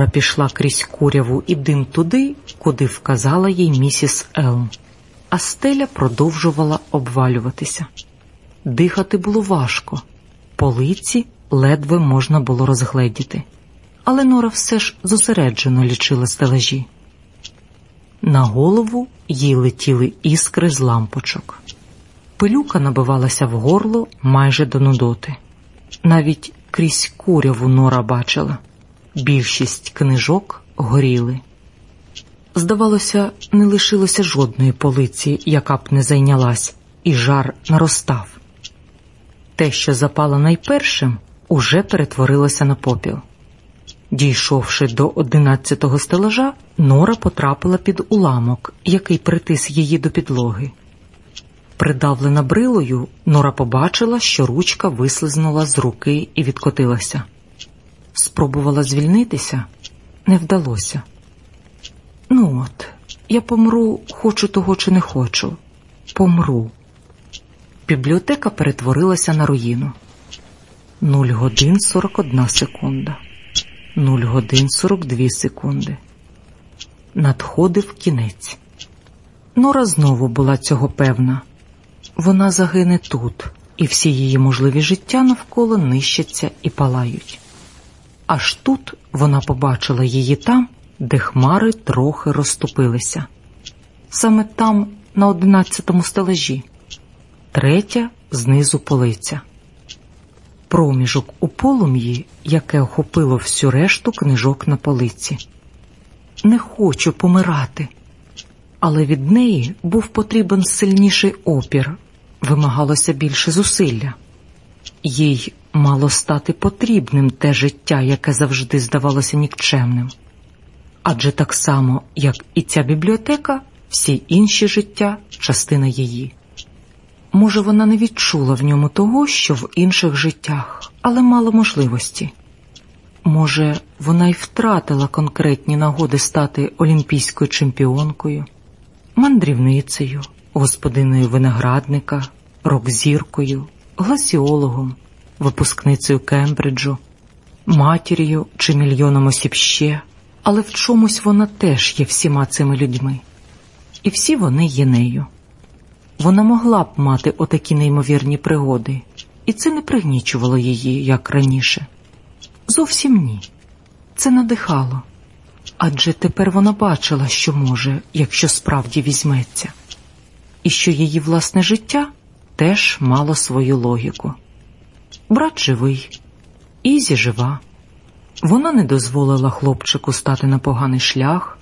Нора пішла крізь куряву і дим туди, куди вказала їй місіс Елм, а стеля продовжувала обвалюватися. Дихати було важко, полиці ледве можна було розгледіти, але Нора все ж зосереджено лічила стелажі. На голову їй летіли іскри з лампочок. Пилюка набивалася в горло майже до нудоти. Навіть крізь куряву Нора бачила. Більшість книжок горіли. Здавалося, не лишилося жодної полиці, яка б не зайнялась, і жар наростав. Те, що запало найпершим, уже перетворилося на попіл. Дійшовши до одинадцятого стелажа, Нора потрапила під уламок, який притис її до підлоги. Придавлена брилою, Нора побачила, що ручка вислизнула з руки і відкотилася. Спробувала звільнитися, не вдалося. Ну от, я помру, хочу того чи не хочу. Помру. Бібліотека перетворилася на руїну. Нуль годин сорок одна секунда. Нуль годин сорок дві секунди. Надходив кінець. Нора знову була цього певна. Вона загине тут, і всі її можливі життя навколо нищаться і палають. Аж тут вона побачила її там, де хмари трохи розступилися. Саме там, на одинадцятому стележі, третя знизу полиця. Проміжок у полум'ї, яке охопило всю решту книжок на полиці. Не хочу помирати, але від неї був потрібен сильніший опір, вимагалося більше зусилля. Їй мало стати потрібним те життя, яке завжди здавалося нікчемним. Адже так само, як і ця бібліотека, всі інші життя частина її. Може, вона не відчула в ньому того, що в інших життях, але мала можливості. Може, вона й втратила конкретні нагоди стати олімпійською чемпіонкою, мандрівницею, господиною виноградника, рок-зіркою, гласіологом, випускницею Кембриджу, матір'ю чи мільйоном осіб ще, але в чомусь вона теж є всіма цими людьми, і всі вони є нею. Вона могла б мати отакі неймовірні пригоди, і це не пригнічувало її, як раніше. Зовсім ні. Це надихало. Адже тепер вона бачила, що може, якщо справді візьметься, і що її власне життя теж мало свою логіку. Брат живий, Ізі жива. Вона не дозволила хлопчику стати на поганий шлях.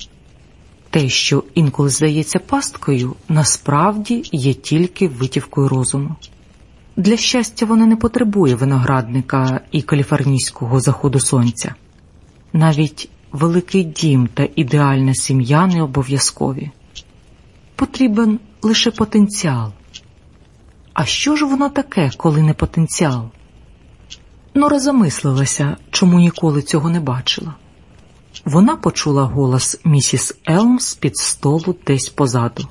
Те, що інколи здається пасткою, насправді є тільки витівкою розуму. Для щастя, вона не потребує виноградника і каліфорнійського заходу сонця. Навіть великий дім та ідеальна сім'я не обов'язкові. Потрібен лише потенціал. А що ж воно таке, коли не потенціал? Нора замислилася, чому ніколи цього не бачила. Вона почула голос місіс Елм з під столу десь позаду.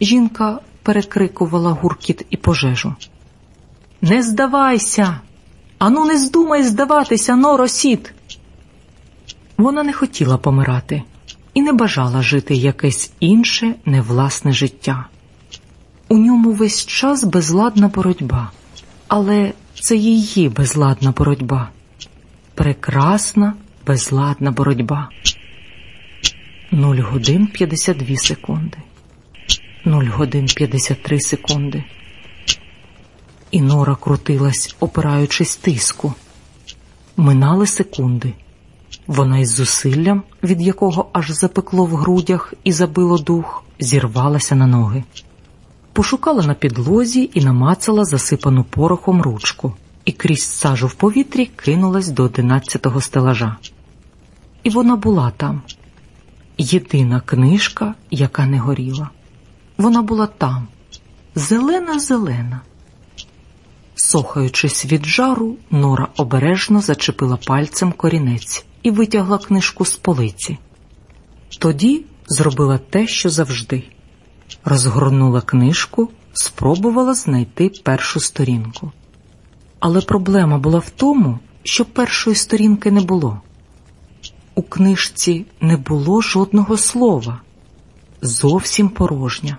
Жінка перекрикувала гуркіт і пожежу. Не здавайся, ану, не здумай здаватися, Норо Сіт!» Вона не хотіла помирати і не бажала жити якесь інше невласне життя. У ньому весь час безладна боротьба, але це її безладна боротьба, прекрасна безладна боротьба. Нуль годин 52 секунди, нуль годин 53 секунди. І Нора крутилась, опираючись тиску. Минали секунди. Вона із зусиллям, від якого аж запекло в грудях і забило дух, зірвалася на ноги. Пошукала на підлозі і намацала засипану порохом ручку, і крізь сажу в повітрі кинулась до одинадцятого стелажа. І вона була там. Єдина книжка, яка не горіла. Вона була там, зелена, зелена. Сохаючись від жару, Нора обережно зачепила пальцем корінець і витягла книжку з полиці. Тоді зробила те, що завжди розгорнула книжку, спробувала знайти першу сторінку. Але проблема була в тому, що першої сторінки не було. У книжці не було жодного слова, зовсім порожня.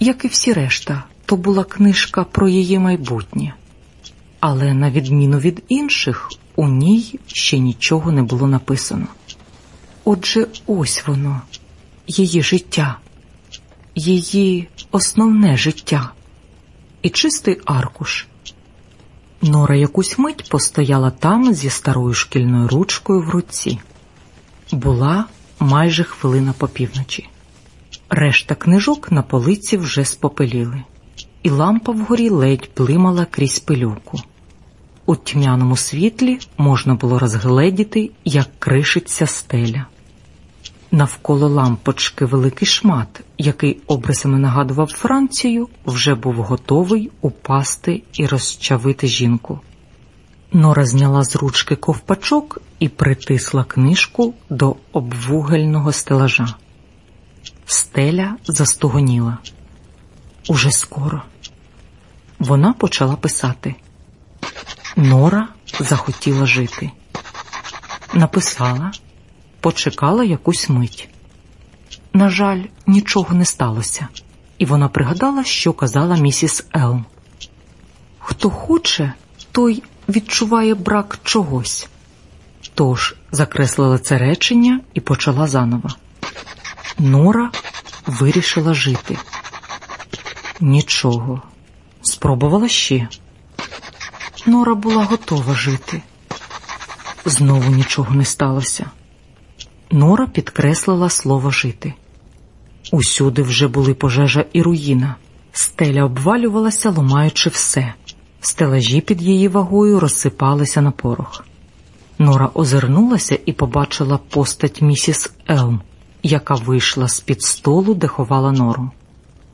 Як і всі решта, то була книжка про її майбутнє, але на відміну від інших, у ній ще нічого не було написано. Отже, ось воно, її життя, її основне життя і чистий аркуш. Нора якусь мить постояла там зі старою шкільною ручкою в руці. Була майже хвилина по півночі. Решта книжок на полиці вже спопеліли, і лампа вгорі ледь блимала крізь пилюку. У тьмяному світлі можна було розгледіти, як кришиться стеля. Навколо лампочки великий шмат, який обрисами нагадував Францію, вже був готовий упасти і розчавити жінку. Нора зняла з ручки ковпачок і притисла книжку до обвугельного стелажа. Стеля застогоніла. Уже скоро. Вона почала писати. Нора захотіла жити. Написала, почекала якусь мить. На жаль, нічого не сталося, і вона пригадала, що казала місіс Елм. Хто хоче, той відчуває брак чогось. Тож закреслила це речення і почала заново. Нора вирішила жити. Нічого. Спробувала ще. Нора була готова жити. Знову нічого не сталося. Нора підкреслила слово жити. Усюди вже були пожежа і руїна. Стеля обвалювалася, ломаючи все. Стелажі під її вагою розсипалися на порох. Нора озирнулася і побачила постать місіс Елм, яка вийшла з під столу, де ховала нору.